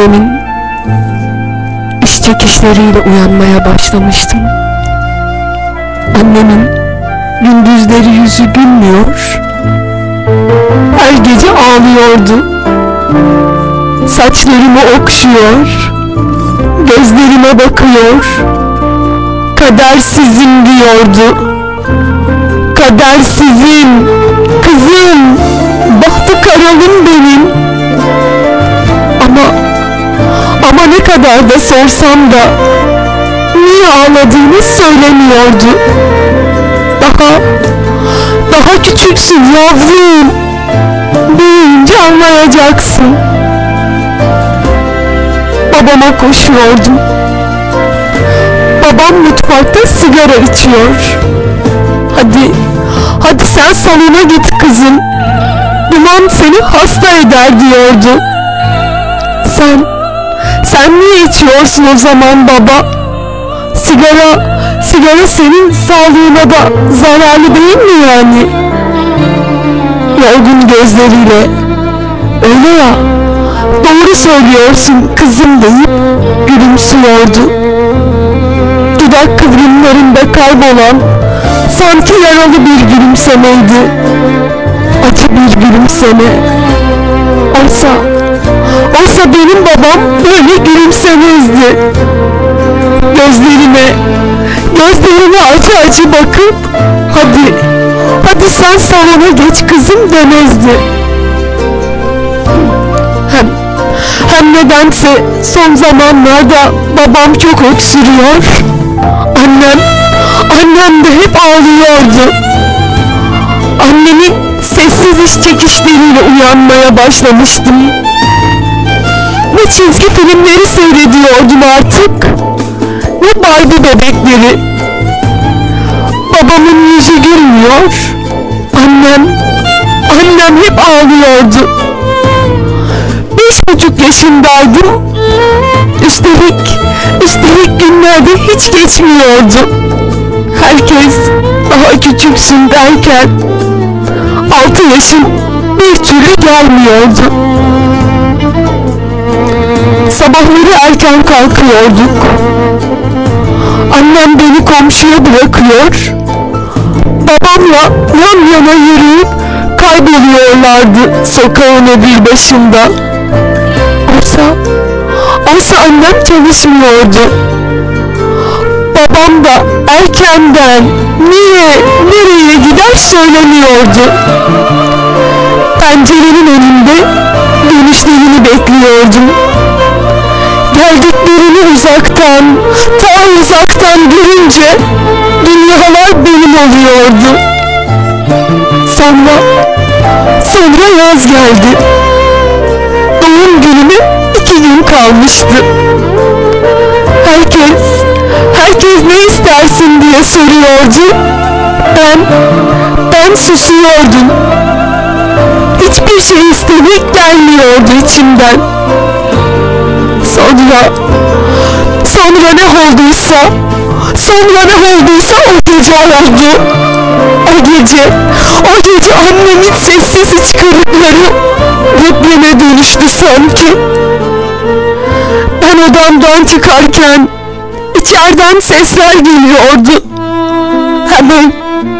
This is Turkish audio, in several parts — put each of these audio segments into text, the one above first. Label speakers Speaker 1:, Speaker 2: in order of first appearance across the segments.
Speaker 1: annemin iş çekişleriyle uyanmaya başlamıştım. Annemin gündüzleri yüzü gülmüyor. Her gece ağlıyordu. Saçlarımı okşuyor. Gözlerime bakıyor. Kadersizim diyordu. Kadersizim, kızım, bahtı karalım benim. Ama ne kadar da sorsam da niye ağladığını söylemiyordu. Daha, daha küçüksün yavrum. Büyüyünce anlayacaksın. Babama koşuyordum. Babam mutfakta sigara içiyor. Hadi, hadi sen salona git kızım. Duman seni hasta eder diyordu. Sen, sen niye içiyorsun o zaman baba? Sigara, sigara senin sağlığına da zararlı değil mi yani? Yorgun gözleriyle, öyle ya, doğru söylüyorsun kızım deyip gülümsüyordu. Dudak kıvrımlarında kaybolan sanki yaralı bir gülümsemeydi. Acı bir gülümseme. Oysa, oysa benim babam böyle gülümsemezdi. Gözlerime, gözlerime acı acı bakıp hadi, hadi sen salona geç kızım demezdi. Hem, hem nedense son zamanlarda babam çok öksürüyor. Annem, annem de hep ağlıyordu. Annemin sessiz iş çekişleriyle uyanmaya başlamıştım. Çizgi filmleri seyrediyordum artık. Ne Barbie bebekleri. Babamın yüzü gülmüyor. Annem, annem hep ağlıyordu. Beş buçuk yaşındaydım. Üstelik, üstelik günlerde hiç geçmiyordu. Herkes daha küçüksün derken altı yaşım bir türlü gelmiyordu. Sabahları erken kalkıyorduk. Annem beni komşuya bırakıyor. Babamla yan yana yürüyüp kayboluyorlardı sokağın öbür başında. Oysa, oysa annem çalışmıyordu. Babam da erkenden niye, nereye gider söylemiyordu. Pencerenin önünde dönüşlerini bekliyordum. Geldiklerini uzaktan, ta uzaktan görünce dünyalar benim oluyordu. Sonra, sonra yaz geldi. Doğum günüme iki gün kalmıştı. Herkes, herkes ne istersin diye soruyordu. Ben, ben susuyordum. Hiçbir şey istemek gelmiyordu içimden. Sonra, sonra ne olduysa, sonra ne olduysa o gece oldu. O gece, o gece annemin sessiz hıçkırıkları depreme dönüştü sanki. Ben odamdan çıkarken içeriden sesler geliyordu. Hemen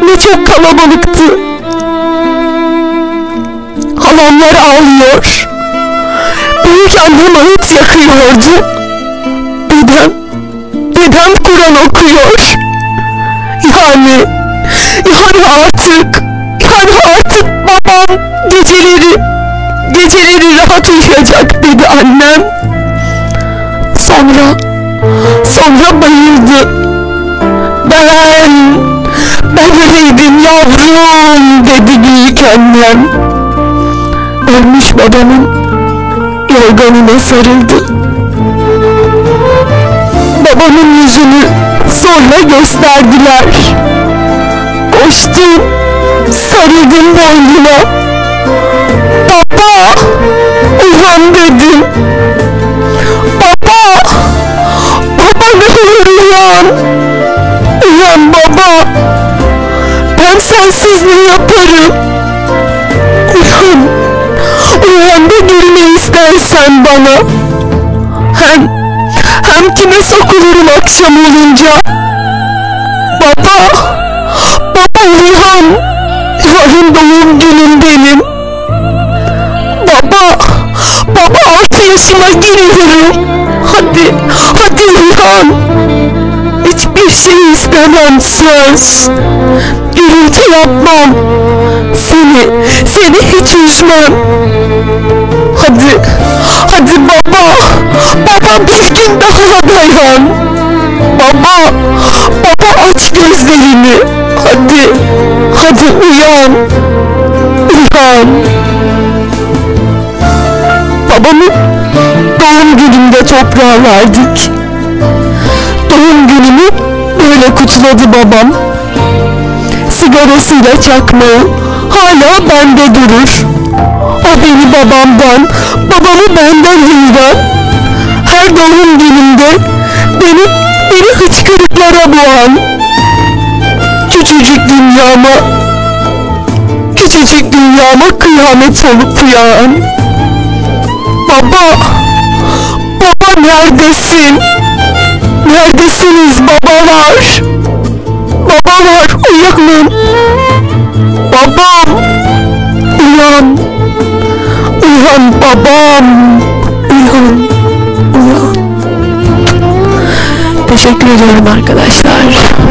Speaker 1: ne çok kalabalıktı. Halamlar ağlıyor. Büyük annem ağıt yakıyordu. Dedem, dedem Kur'an okuyor. Yani, yani artık, yani artık babam geceleri, geceleri rahat uyuyacak dedi annem. Sonra, sonra bayıldı. Ben, ben öleydim yavrum dedi büyük annem. Ölmüş babamın yorganına sarıldı. Babamın yüzünü zorla gösterdiler. Koştum, sarıldım boynuna. Baba, uyan dedim. Baba, baba ne olur uyan. Uyan baba. Ben sensiz ne yaparım? İstersen bana. Hem, hem kime sokulurum akşam olunca? Baba, baba uyan. Yarın doğum günüm benim. Baba, baba altı yaşıma giriyorum. Hadi, hadi uyan. Hiçbir şey istemem söz. Gürültü yapmam. Seni, seni hiç üzmem. Hadi, hadi baba, baba bir gün daha dayan. Baba, baba aç gözlerini. Hadi, hadi uyan. Uyan. Babamın doğum gününde toprağa verdik. Doğum günümü böyle kutladı babam. Sigarasıyla çakmağı hala bende durur. O beni babamdan, babamı benden ayıran. Her doğum günümde beni, beni hıçkırıklara boğan. Küçücük dünyama, küçücük dünyama kıyamet olup uyan. Baba, baba neredesin? Neredesiniz babalar? Babalar uyanın. Babam. Uyan. Uyan babam. Uyan. Uyan. Teşekkür ediyorum arkadaşlar.